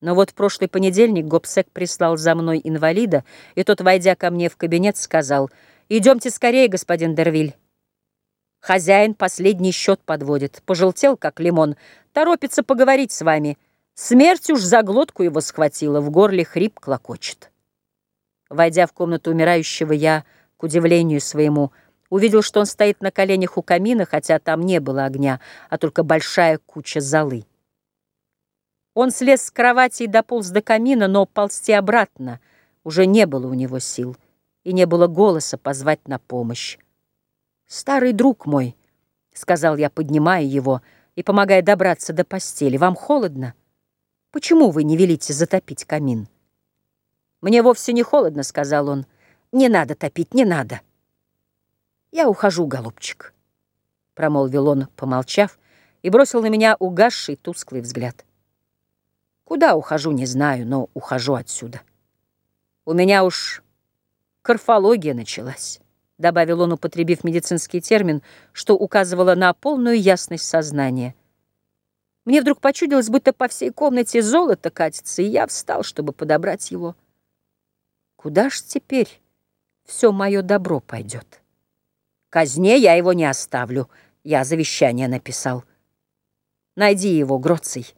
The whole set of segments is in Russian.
Но вот в прошлый понедельник Гобсек прислал за мной инвалида, и тот, войдя ко мне в кабинет, сказал, «Идемте скорее, господин Дервиль». Хозяин последний счет подводит, пожелтел, как лимон, торопится поговорить с вами. Смерть уж за глотку его схватила, в горле хрип клокочет. Войдя в комнату умирающего, я, к удивлению своему, увидел, что он стоит на коленях у камина, хотя там не было огня, а только большая куча золы. Он слез с кровати и дополз до камина, но ползти обратно уже не было у него сил, и не было голоса позвать на помощь. «Старый друг мой», — сказал я, поднимая его и помогая добраться до постели, — «вам холодно? Почему вы не велите затопить камин?» «Мне вовсе не холодно», — сказал он. «Не надо топить, не надо». «Я ухожу, голубчик», — промолвил он, помолчав, и бросил на меня угасший тусклый взгляд. Куда ухожу, не знаю, но ухожу отсюда. У меня уж карфология началась, добавил он, употребив медицинский термин, что указывало на полную ясность сознания. Мне вдруг почудилось, будто по всей комнате золото катится, и я встал, чтобы подобрать его. Куда ж теперь все мое добро пойдет? Казне я его не оставлю, я завещание написал. Найди его, Гроций.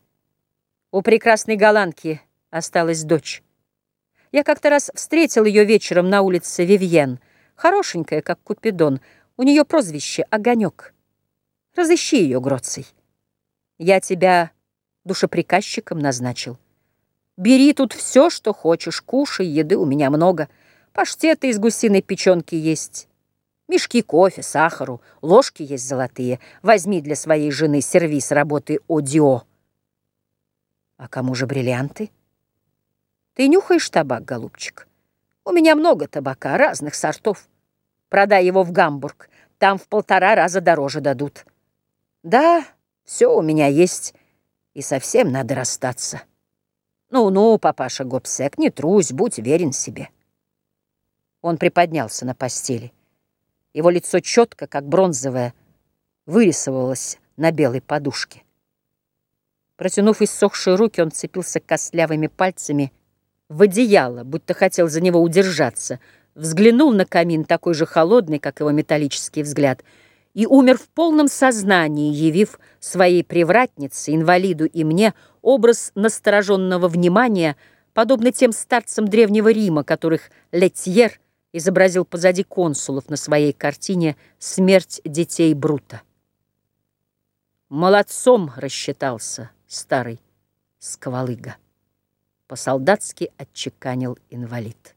У прекрасной голландки осталась дочь. Я как-то раз встретил ее вечером на улице Вивьен, хорошенькая, как Купидон. У нее прозвище «Огонек». Разыщи ее, Гроций. Я тебя душеприказчиком назначил. Бери тут все, что хочешь, кушай, еды у меня много. Паштеты из гусиной печенки есть. Мешки кофе, сахару, ложки есть золотые. Возьми для своей жены сервиз работы «Одио». А кому же бриллианты? Ты нюхаешь табак, голубчик? У меня много табака, разных сортов. Продай его в Гамбург, там в полтора раза дороже дадут. Да, все у меня есть, и совсем надо расстаться. Ну-ну, папаша Гобсек, не трусь, будь верен себе. Он приподнялся на постели. Его лицо четко, как бронзовое, вырисовывалось на белой подушке. Протянув иссохшие руки, он цепился костлявыми пальцами в одеяло, будто хотел за него удержаться, взглянул на камин, такой же холодный, как его металлический взгляд, и умер в полном сознании, явив своей привратнице, инвалиду и мне образ настороженного внимания, подобно тем старцам Древнего Рима, которых Летьер изобразил позади консулов на своей картине «Смерть детей Брута». Молодцом рассчитался старый сквалыга. По-солдатски отчеканил инвалид.